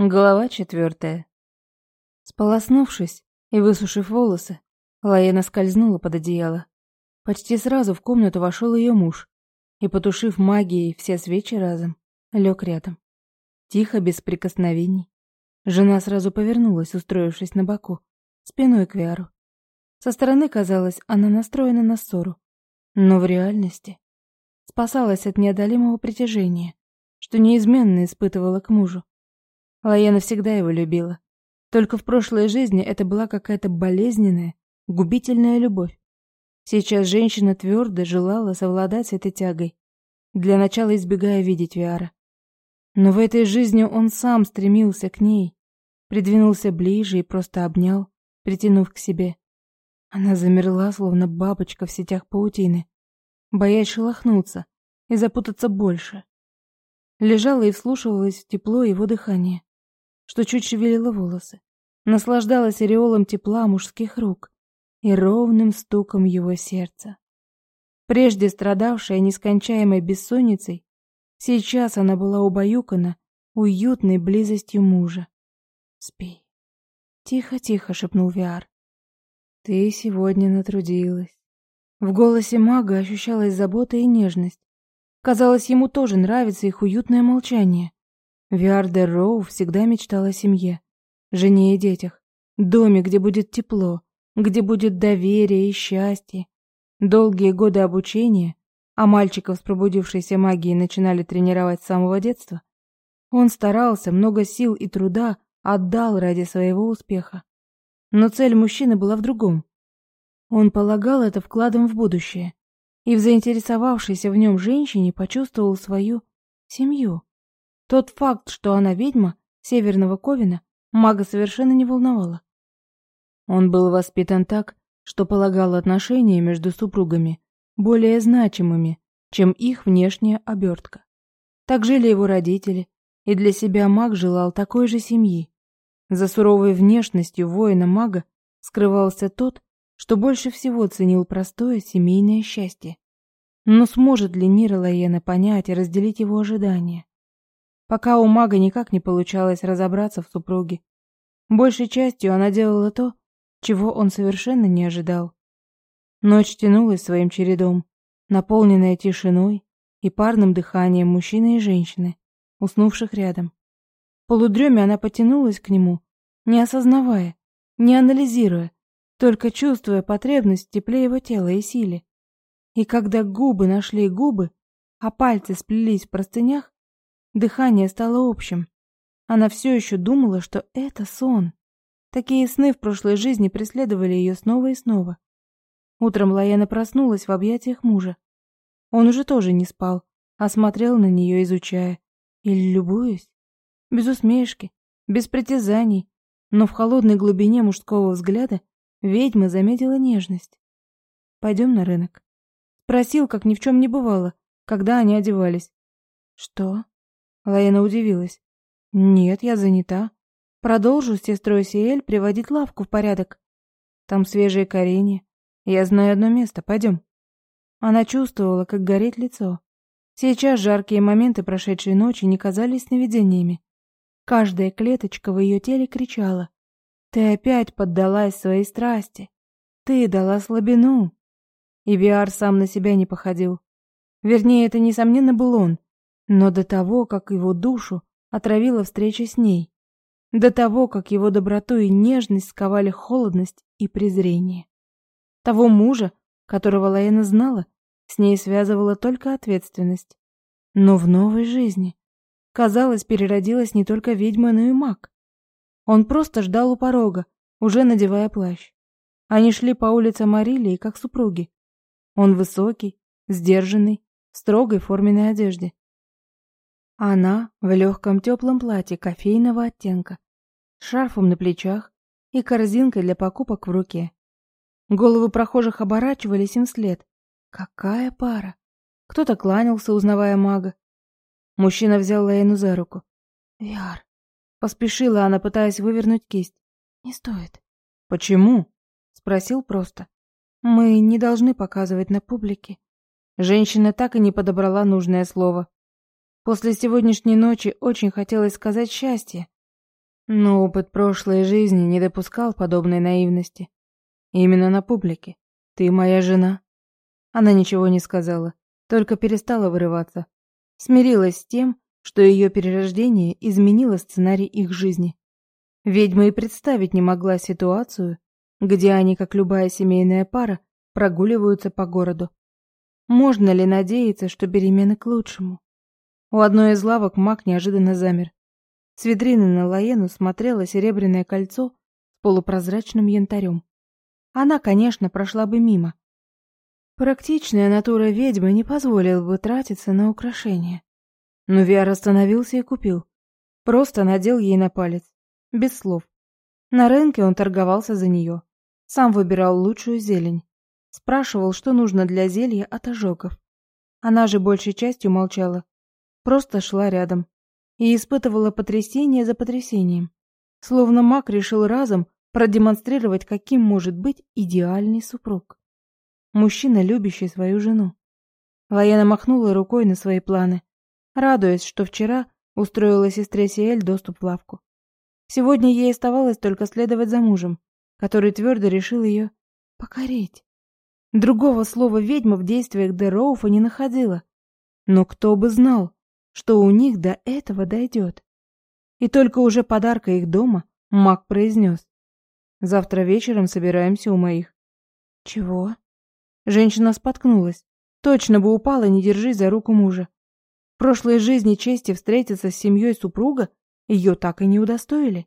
Глава четвертая. Сполоснувшись и высушив волосы, Лаена скользнула под одеяло. Почти сразу в комнату вошел ее муж и, потушив магией все свечи разом, лег рядом. Тихо, без прикосновений. Жена сразу повернулась, устроившись на боку, спиной к Виару. Со стороны казалось, она настроена на ссору, но в реальности спасалась от неодолимого притяжения, что неизменно испытывала к мужу. Лаена всегда его любила. Только в прошлой жизни это была какая-то болезненная, губительная любовь. Сейчас женщина твердо желала совладать с этой тягой, для начала избегая видеть Виара. Но в этой жизни он сам стремился к ней, придвинулся ближе и просто обнял, притянув к себе. Она замерла, словно бабочка в сетях паутины, боясь шелохнуться и запутаться больше. Лежала и вслушивалась в тепло его дыхания что чуть шевелила волосы, наслаждалась ореолом тепла мужских рук и ровным стуком его сердца. Прежде страдавшая нескончаемой бессонницей, сейчас она была убаюкана уютной близостью мужа. «Спи». «Тихо-тихо», — шепнул Виар. «Ты сегодня натрудилась». В голосе мага ощущалась забота и нежность. Казалось, ему тоже нравится их уютное молчание. Виардер Роу всегда мечтал о семье, жене и детях, доме, где будет тепло, где будет доверие и счастье. Долгие годы обучения, а мальчиков с пробудившейся магией начинали тренировать с самого детства, он старался, много сил и труда отдал ради своего успеха. Но цель мужчины была в другом. Он полагал это вкладом в будущее, и в заинтересовавшейся в нем женщине почувствовал свою семью. Тот факт, что она ведьма Северного Ковина, мага совершенно не волновало. Он был воспитан так, что полагал отношения между супругами более значимыми, чем их внешняя обертка. Так жили его родители, и для себя маг желал такой же семьи. За суровой внешностью воина-мага скрывался тот, что больше всего ценил простое семейное счастье. Но сможет ли Нира Лаена понять и разделить его ожидания? Пока у мага никак не получалось разобраться в супруге. Большей частью она делала то, чего он совершенно не ожидал. Ночь тянулась своим чередом, наполненная тишиной и парным дыханием мужчины и женщины, уснувших рядом. В полудреме она потянулась к нему, не осознавая, не анализируя, только чувствуя потребность в тепле его тела и силе. И когда губы нашли губы, а пальцы сплелись в простынях, Дыхание стало общим. Она все еще думала, что это сон. Такие сны в прошлой жизни преследовали ее снова и снова. Утром Лаяна проснулась в объятиях мужа. Он уже тоже не спал, а смотрел на нее, изучая. Или любуясь. Без усмешки, без притязаний, но в холодной глубине мужского взгляда ведьма заметила нежность. «Пойдем на рынок». Спросил, как ни в чем не бывало, когда они одевались. «Что?» Лаэна удивилась. «Нет, я занята. Продолжу с сестрой Сиэль приводить лавку в порядок. Там свежие коренья. Я знаю одно место, пойдем». Она чувствовала, как горит лицо. Сейчас жаркие моменты прошедшей ночи не казались сновидениями. Каждая клеточка в ее теле кричала. «Ты опять поддалась своей страсти. Ты дала слабину». И Биар сам на себя не походил. Вернее, это, несомненно, был он, но до того, как его душу отравила встреча с ней, до того, как его доброту и нежность сковали холодность и презрение. Того мужа, которого Лаэна знала, с ней связывала только ответственность. Но в новой жизни, казалось, переродилась не только ведьма, но и маг. Он просто ждал у порога, уже надевая плащ. Они шли по улице Марилии, как супруги. Он высокий, сдержанный, в строгой форменной одежде. Она в легком теплом платье кофейного оттенка, с шарфом на плечах и корзинкой для покупок в руке. Головы прохожих оборачивались им вслед. Какая пара! Кто-то кланялся, узнавая мага. Мужчина взял Лейну за руку. «Виар!» Поспешила она, пытаясь вывернуть кисть. «Не стоит». «Почему?» Спросил просто. «Мы не должны показывать на публике». Женщина так и не подобрала нужное слово. После сегодняшней ночи очень хотелось сказать счастье, Но опыт прошлой жизни не допускал подобной наивности. Именно на публике. Ты моя жена. Она ничего не сказала, только перестала вырываться. Смирилась с тем, что ее перерождение изменило сценарий их жизни. Ведьма и представить не могла ситуацию, где они, как любая семейная пара, прогуливаются по городу. Можно ли надеяться, что перемены к лучшему? У одной из лавок маг неожиданно замер. С витрины на Лаену смотрело серебряное кольцо с полупрозрачным янтарем. Она, конечно, прошла бы мимо. Практичная натура ведьмы не позволила бы тратиться на украшения. Но Виар остановился и купил. Просто надел ей на палец. Без слов. На рынке он торговался за нее. Сам выбирал лучшую зелень. Спрашивал, что нужно для зелья от ожогов. Она же большей частью молчала. Просто шла рядом. И испытывала потрясение за потрясением. Словно маг решил разом продемонстрировать, каким может быть идеальный супруг. Мужчина, любящий свою жену. Лаяна махнула рукой на свои планы, радуясь, что вчера устроила сестре Сиэль доступ в лавку. Сегодня ей оставалось только следовать за мужем, который твердо решил ее покорить. Другого слова ведьма в действиях Дероуфа не находила. Но кто бы знал, что у них до этого дойдет. И только уже подарка их дома маг произнес. «Завтра вечером собираемся у моих». «Чего?» Женщина споткнулась. Точно бы упала, не держись за руку мужа. В прошлой жизни чести встретиться с семьей супруга ее так и не удостоили.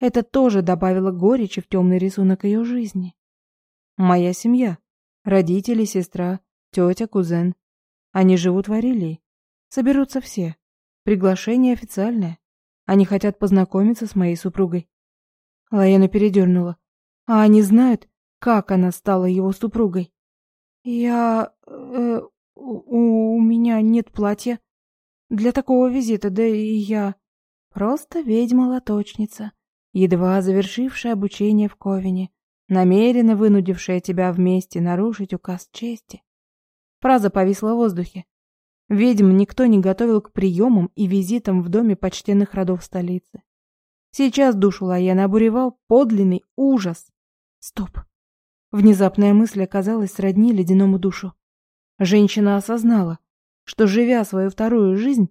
Это тоже добавило горечи в темный рисунок ее жизни. Моя семья. Родители, сестра, тетя, кузен. Они живут в Арилии. Соберутся все. Приглашение официальное. Они хотят познакомиться с моей супругой. Лаена передернула. А они знают, как она стала его супругой? Я... Э, у, у меня нет платья. Для такого визита, да и я... Просто ведьма-лоточница, едва завершившая обучение в Ковине, намеренно вынудившая тебя вместе нарушить указ чести. Фраза повисла в воздухе. Ведьм никто не готовил к приемам и визитам в доме почтенных родов столицы. Сейчас душу Лаяна обуревал подлинный ужас. Стоп. Внезапная мысль оказалась сродни ледяному душу. Женщина осознала, что, живя свою вторую жизнь,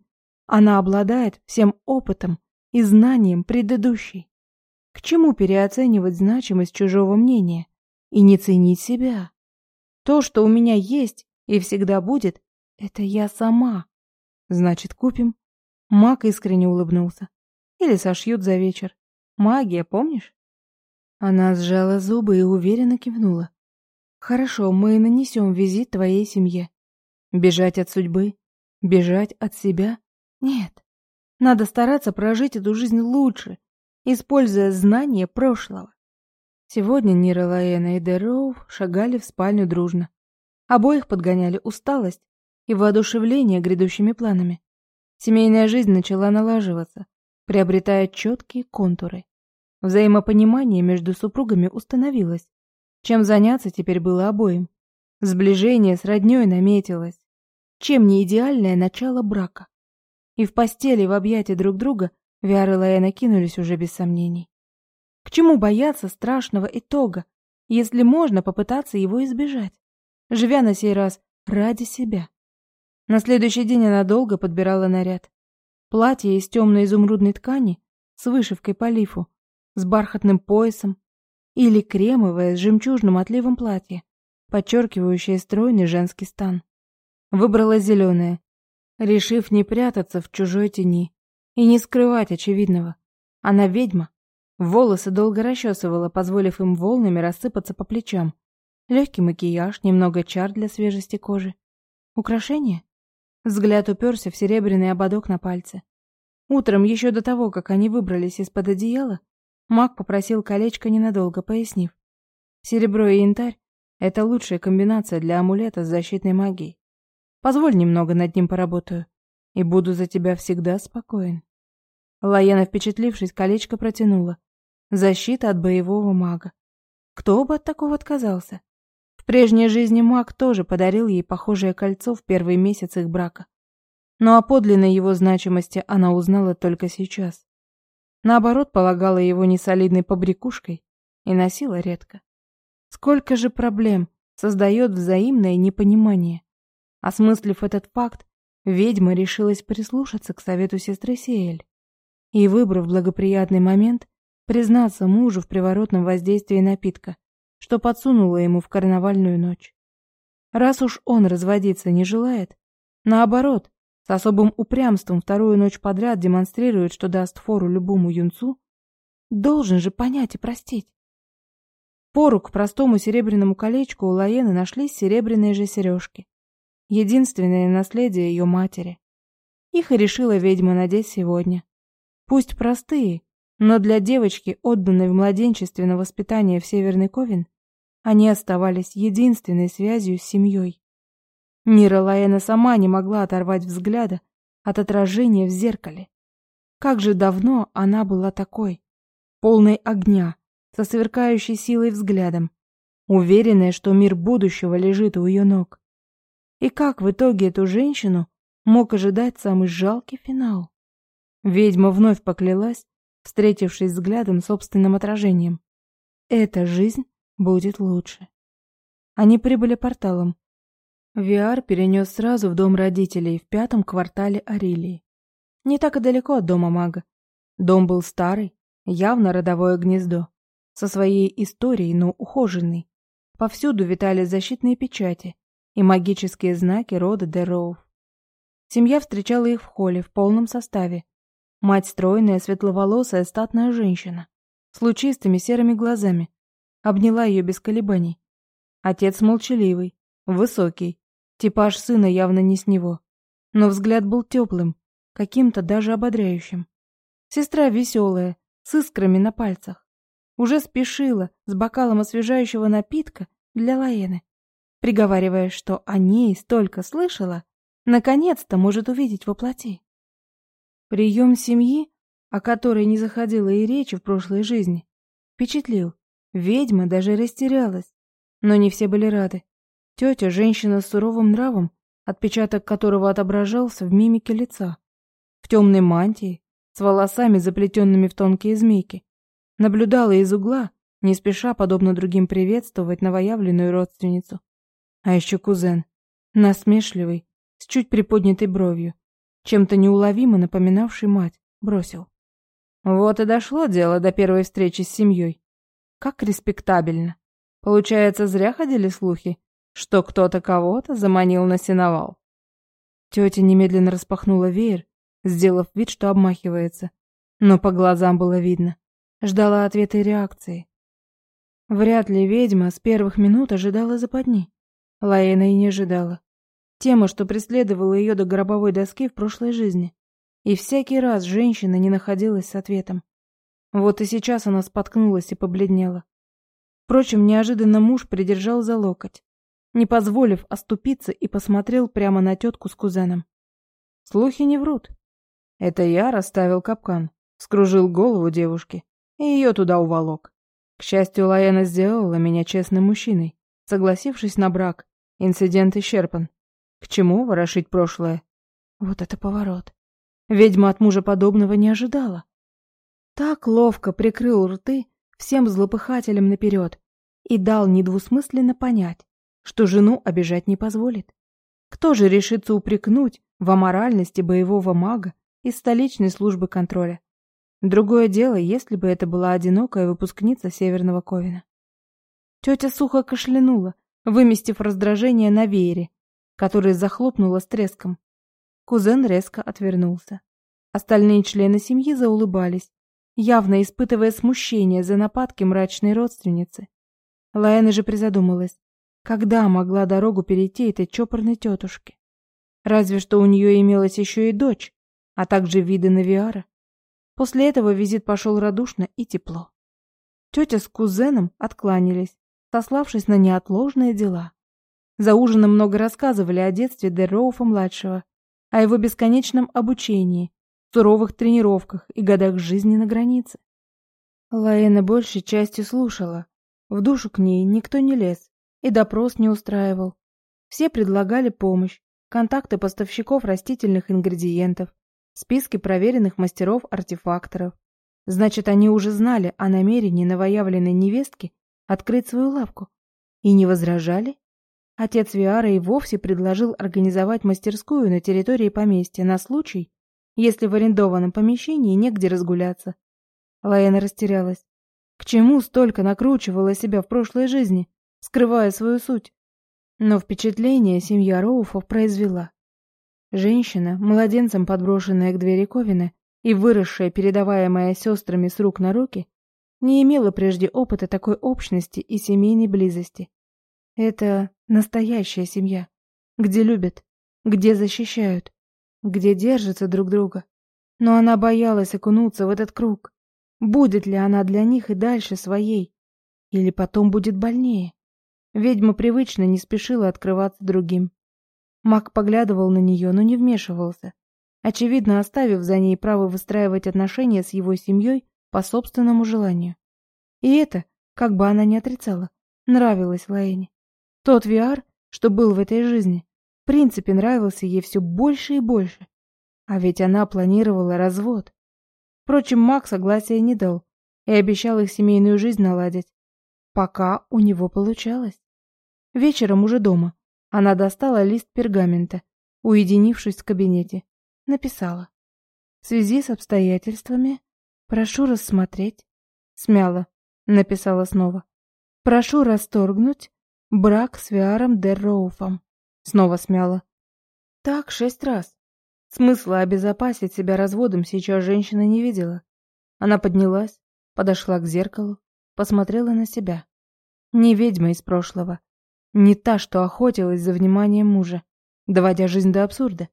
она обладает всем опытом и знанием предыдущей. К чему переоценивать значимость чужого мнения и не ценить себя? То, что у меня есть и всегда будет, это я сама. Значит, купим. Мак искренне улыбнулся. Или сошьют за вечер. Магия, помнишь? Она сжала зубы и уверенно кивнула. Хорошо, мы нанесем визит твоей семье. Бежать от судьбы? Бежать от себя? Нет. Надо стараться прожить эту жизнь лучше, используя знания прошлого. Сегодня Нира Лаэна и Дероув шагали в спальню дружно. Обоих подгоняли усталость и воодушевление грядущими планами. Семейная жизнь начала налаживаться, приобретая четкие контуры. Взаимопонимание между супругами установилось. Чем заняться теперь было обоим. Сближение с роднёй наметилось. Чем не идеальное начало брака. И в постели в объятия друг друга Виар и Лаэна кинулись уже без сомнений. К чему бояться страшного итога, если можно попытаться его избежать, живя на сей раз ради себя? На следующий день она долго подбирала наряд. Платье из темной изумрудной ткани с вышивкой по лифу, с бархатным поясом, или кремовое с жемчужным отливом платье, подчеркивающее стройный женский стан. Выбрала зеленое, решив не прятаться в чужой тени и не скрывать очевидного. Она ведьма. Волосы долго расчесывала, позволив им волнами рассыпаться по плечам. Легкий макияж, немного чар для свежести кожи. Украшения? Взгляд уперся в серебряный ободок на пальце. Утром, еще до того, как они выбрались из-под одеяла, Маг попросил колечко ненадолго, пояснив. Серебро и янтарь — это лучшая комбинация для амулета с защитной магией. Позволь немного над ним поработаю, и буду за тебя всегда спокоен. Лаяна, впечатлившись, колечко протянула. Защита от боевого мага. Кто бы от такого отказался? В прежней жизни маг тоже подарил ей похожее кольцо в первый месяц их брака. Но о подлинной его значимости она узнала только сейчас. Наоборот, полагала его несолидной побрякушкой и носила редко. Сколько же проблем создает взаимное непонимание. Осмыслив этот факт, ведьма решилась прислушаться к совету сестры Сиэль и, выбрав благоприятный момент, признаться мужу в приворотном воздействии напитка, что подсунула ему в карнавальную ночь. Раз уж он разводиться не желает, наоборот, с особым упрямством вторую ночь подряд демонстрирует, что даст фору любому юнцу, должен же понять и простить. Пору к простому серебряному колечку у Лаены нашлись серебряные же сережки. Единственное наследие ее матери. Их и решила ведьма надеть сегодня. Пусть простые, но для девочки, отданной в младенчестве на воспитание в Северный Ковен, они оставались единственной связью с семьей. Нира Лаэна сама не могла оторвать взгляда от отражения в зеркале. Как же давно она была такой, полной огня, со сверкающей силой взглядом, уверенная, что мир будущего лежит у ее ног. И как в итоге эту женщину мог ожидать самый жалкий финал? Ведьма вновь поклялась, встретившись взглядом собственным отражением. Эта жизнь будет лучше. Они прибыли порталом. Виар перенес сразу в дом родителей в пятом квартале Арилии. Не так и далеко от дома мага. Дом был старый, явно родовое гнездо, со своей историей, но ухоженный. Повсюду витали защитные печати и магические знаки рода Дероув. Семья встречала их в холле в полном составе, Мать стройная, светловолосая, статная женщина, с лучистыми серыми глазами, обняла ее без колебаний. Отец молчаливый, высокий, типаж сына явно не с него, но взгляд был теплым, каким-то даже ободряющим. Сестра веселая, с искрами на пальцах, уже спешила с бокалом освежающего напитка для Лаены, приговаривая, что о ней столько слышала, наконец-то может увидеть воплоти. Прием семьи, о которой не заходила и речи в прошлой жизни, впечатлил. Ведьма даже растерялась. Но не все были рады. Тетя, женщина с суровым нравом, отпечаток которого отображался в мимике лица. В темной мантии, с волосами, заплетенными в тонкие змейки. Наблюдала из угла, не спеша, подобно другим, приветствовать новоявленную родственницу. А еще кузен, насмешливый, с чуть приподнятой бровью, чем-то неуловимо напоминавший мать, бросил. Вот и дошло дело до первой встречи с семьей. Как респектабельно. Получается, зря ходили слухи, что кто-то кого-то заманил на сеновал. Тетя немедленно распахнула веер, сделав вид, что обмахивается. Но по глазам было видно. Ждала ответа и реакции. Вряд ли ведьма с первых минут ожидала западни. Лаэна и не ожидала. Тема, что преследовала ее до гробовой доски в прошлой жизни. И всякий раз женщина не находилась с ответом. Вот и сейчас она споткнулась и побледнела. Впрочем, неожиданно муж придержал за локоть, не позволив оступиться и посмотрел прямо на тетку с кузеном. Слухи не врут. Это я расставил капкан, скружил голову девушки и ее туда уволок. К счастью, Лаяна сделала меня честным мужчиной, согласившись на брак. Инцидент исчерпан. К чему ворошить прошлое? Вот это поворот. Ведьма от мужа подобного не ожидала. Так ловко прикрыл рты всем злопыхателям наперед и дал недвусмысленно понять, что жену обижать не позволит. Кто же решится упрекнуть в аморальности боевого мага из столичной службы контроля? Другое дело, если бы это была одинокая выпускница Северного Ковина. Тетя сухо кашлянула, выместив раздражение на веере, который захлопнула с треском. Кузен резко отвернулся. Остальные члены семьи заулыбались, явно испытывая смущение за нападки мрачной родственницы. Лаэна же призадумалась, когда могла дорогу перейти этой чопорной тетушке. Разве что у нее имелась еще и дочь, а также виды на Виара. После этого визит пошел радушно и тепло. Тетя с кузеном откланялись, сославшись на неотложные дела. За ужином много рассказывали о детстве Дерроуфа-младшего, о его бесконечном обучении, суровых тренировках и годах жизни на границе. Лаэна большей частью слушала. В душу к ней никто не лез и допрос не устраивал. Все предлагали помощь, контакты поставщиков растительных ингредиентов, списки проверенных мастеров-артефакторов. Значит, они уже знали о намерении новоявленной невестки открыть свою лавку. И не возражали? Отец Виара и вовсе предложил организовать мастерскую на территории поместья на случай, если в арендованном помещении негде разгуляться. Лаэна растерялась. К чему столько накручивала себя в прошлой жизни, скрывая свою суть? Но впечатление семья Роуфов произвела. Женщина, младенцем подброшенная к двери Ковина и выросшая, передаваемая сестрами с рук на руки, не имела прежде опыта такой общности и семейной близости. Это настоящая семья, где любят, где защищают, где держатся друг друга. Но она боялась окунуться в этот круг. Будет ли она для них и дальше своей? Или потом будет больнее? Ведьма привычно не спешила открываться другим. Мак поглядывал на нее, но не вмешивался, очевидно оставив за ней право выстраивать отношения с его семьей по собственному желанию. И это, как бы она ни отрицала, нравилось Лаэне. Тот Виар, что был в этой жизни, в принципе нравился ей все больше и больше. А ведь она планировала развод. Впрочем, Мак согласия не дал и обещал их семейную жизнь наладить. Пока у него получалось. Вечером уже дома она достала лист пергамента, уединившись в кабинете. Написала. В связи с обстоятельствами прошу рассмотреть. Смяла. Написала снова. Прошу расторгнуть Брак с Виаром Дерроуфом. Снова смяла. Так шесть раз. Смысла обезопасить себя разводом сейчас женщина не видела. Она поднялась, подошла к зеркалу, посмотрела на себя. Не ведьма из прошлого. Не та, что охотилась за вниманием мужа, доводя жизнь до абсурда.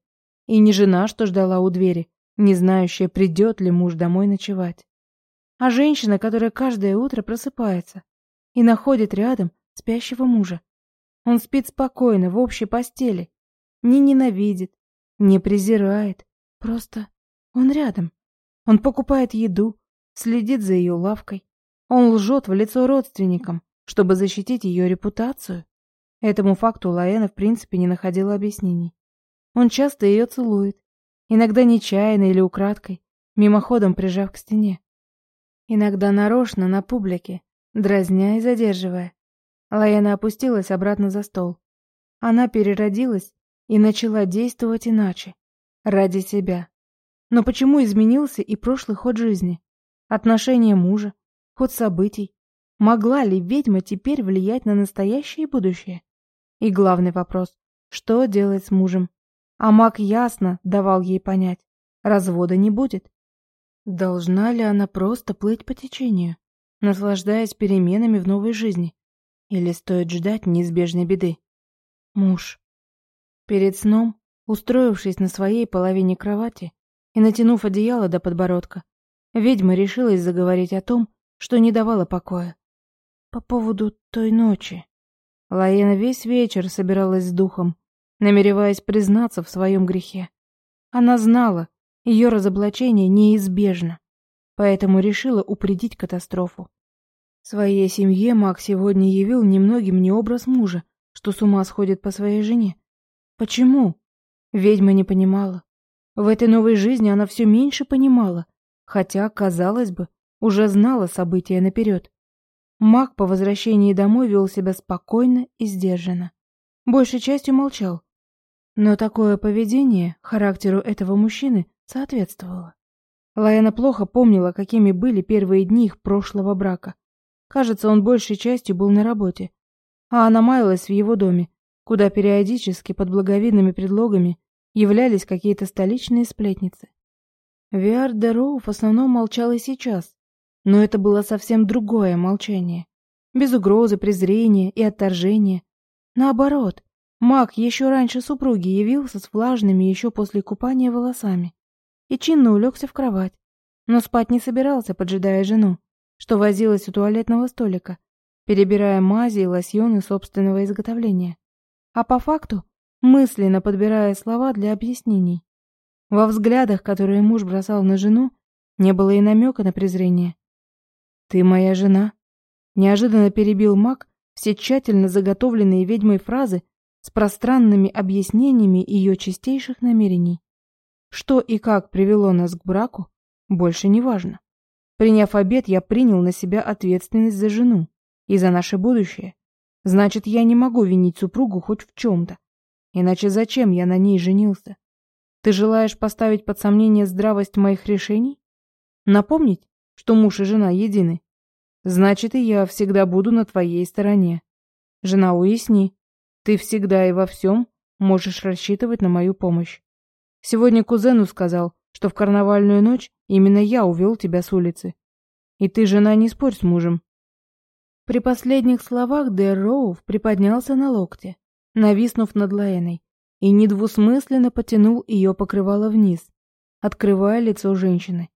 И не жена, что ждала у двери, не знающая, придет ли муж домой ночевать. А женщина, которая каждое утро просыпается и находит рядом спящего мужа. Он спит спокойно, в общей постели. Не ненавидит, не презирает. Просто он рядом. Он покупает еду, следит за ее лавкой. Он лжет в лицо родственникам, чтобы защитить ее репутацию. Этому факту Лаэна в принципе не находила объяснений. Он часто ее целует, иногда нечаянно или украдкой, мимоходом прижав к стене. Иногда нарочно на публике, дразня и задерживая. Лаяна опустилась обратно за стол. Она переродилась и начала действовать иначе, ради себя. Но почему изменился и прошлый ход жизни? Отношения мужа, ход событий? Могла ли ведьма теперь влиять на настоящее и будущее? И главный вопрос – что делать с мужем? А маг ясно давал ей понять – развода не будет. Должна ли она просто плыть по течению, наслаждаясь переменами в новой жизни? Или стоит ждать неизбежной беды? Муж. Перед сном, устроившись на своей половине кровати и натянув одеяло до подбородка, ведьма решилась заговорить о том, что не давало покоя. По поводу той ночи. Лаена весь вечер собиралась с духом, намереваясь признаться в своем грехе. Она знала, ее разоблачение неизбежно, поэтому решила упредить катастрофу. Своей семье Мак сегодня явил немногим не образ мужа, что с ума сходит по своей жене. Почему? Ведьма не понимала. В этой новой жизни она все меньше понимала, хотя, казалось бы, уже знала события наперед. Мак по возвращении домой вел себя спокойно и сдержанно. Большей частью молчал. Но такое поведение характеру этого мужчины соответствовало. Лаяна плохо помнила, какими были первые дни их прошлого брака. Кажется, он большей частью был на работе. А она маялась в его доме, куда периодически под благовидными предлогами являлись какие-то столичные сплетницы. Виар де Роу в основном молчал и сейчас, но это было совсем другое молчание. Без угрозы, презрения и отторжения. Наоборот, маг еще раньше супруги явился с влажными еще после купания волосами и чинно улегся в кровать, но спать не собирался, поджидая жену что возилась у туалетного столика, перебирая мази и лосьоны собственного изготовления. А по факту мысленно подбирая слова для объяснений. Во взглядах, которые муж бросал на жену, не было и намека на презрение. «Ты моя жена», — неожиданно перебил маг все тщательно заготовленные ведьмой фразы с пространными объяснениями ее чистейших намерений. Что и как привело нас к браку, больше не важно. Приняв обед, я принял на себя ответственность за жену и за наше будущее. Значит, я не могу винить супругу хоть в чем-то. Иначе зачем я на ней женился? Ты желаешь поставить под сомнение здравость моих решений? Напомнить, что муж и жена едины? Значит, и я всегда буду на твоей стороне. Жена, уясни, ты всегда и во всем можешь рассчитывать на мою помощь. Сегодня кузену сказал, что в карнавальную ночь именно я увел тебя с улицы. И ты, жена, не спорь с мужем. При последних словах Дэр Роув приподнялся на локте, нависнув над Лаэной, и недвусмысленно потянул ее покрывало вниз, открывая лицо женщины.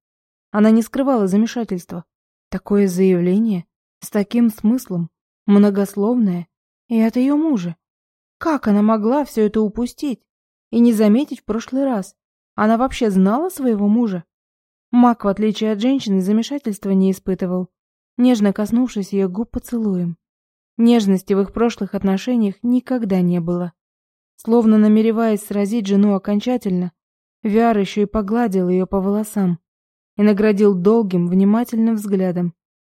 Она не скрывала замешательства. Такое заявление с таким смыслом, многословное, и от ее мужа. Как она могла все это упустить и не заметить в прошлый раз? Она вообще знала своего мужа? Мак, в отличие от женщины, замешательства не испытывал, нежно коснувшись ее губ поцелуем. Нежности в их прошлых отношениях никогда не было. Словно намереваясь сразить жену окончательно, Виар еще и погладил ее по волосам и наградил долгим, внимательным взглядом,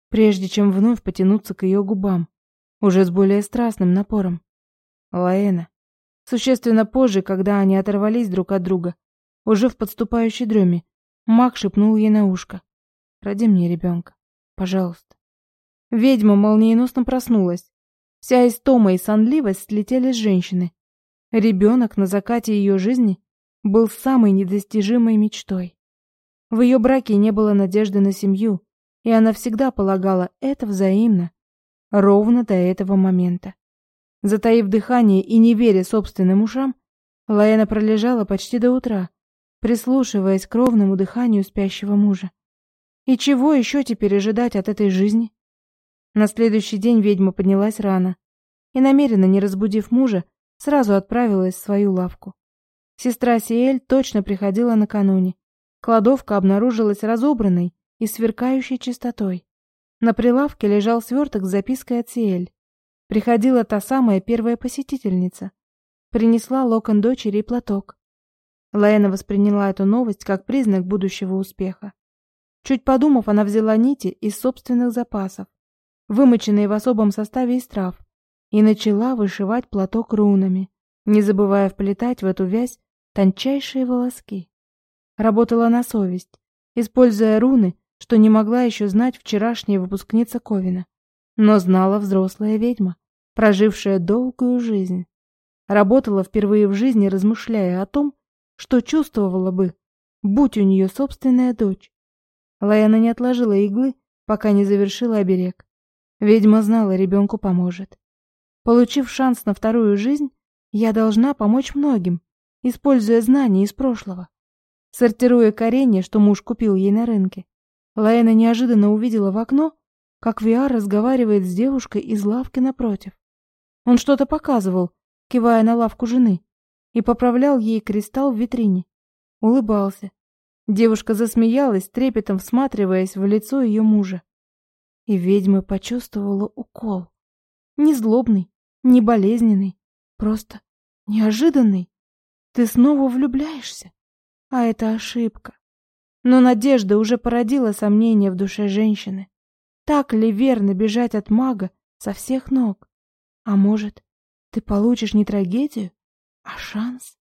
прежде чем вновь потянуться к ее губам, уже с более страстным напором. Лаэна. Существенно позже, когда они оторвались друг от друга, уже в подступающей дреме, Мак шепнул ей на ушко. «Роди мне ребенка, пожалуйста». Ведьма молниеносно проснулась. Вся истома и сонливость слетели с женщины, Ребенок на закате ее жизни был самой недостижимой мечтой. В ее браке не было надежды на семью, и она всегда полагала это взаимно, ровно до этого момента. Затаив дыхание и не веря собственным ушам, Лаэна пролежала почти до утра, прислушиваясь к ровному дыханию спящего мужа. И чего еще теперь ожидать от этой жизни? На следующий день ведьма поднялась рано и, намеренно не разбудив мужа, сразу отправилась в свою лавку. Сестра Сиэль точно приходила накануне. Кладовка обнаружилась разобранной и сверкающей чистотой. На прилавке лежал сверток с запиской от Сиэль. Приходила та самая первая посетительница. Принесла локон дочери и платок. Лаэна восприняла эту новость как признак будущего успеха. Чуть подумав, она взяла нити из собственных запасов, вымоченные в особом составе из трав, и начала вышивать платок рунами, не забывая вплетать в эту вязь тончайшие волоски. Работала на совесть, используя руны, что не могла еще знать вчерашняя выпускница Ковина, но знала взрослая ведьма, прожившая долгую жизнь. Работала впервые в жизни, размышляя о том, что чувствовала бы, будь у нее собственная дочь. Лаяна не отложила иглы, пока не завершила оберег. Ведьма знала, ребенку поможет. Получив шанс на вторую жизнь, я должна помочь многим, используя знания из прошлого. Сортируя коренья, что муж купил ей на рынке, Лаэна неожиданно увидела в окно, как Виар разговаривает с девушкой из лавки напротив. Он что-то показывал, кивая на лавку жены, и поправлял ей кристалл в витрине. Улыбался. Девушка засмеялась, трепетом всматриваясь в лицо ее мужа. И ведьма почувствовала укол. Не злобный, не болезненный, просто неожиданный. Ты снова влюбляешься, а это ошибка. Но надежда уже породила сомнения в душе женщины. Так ли верно бежать от мага со всех ног? А может, ты получишь не трагедию, а шанс?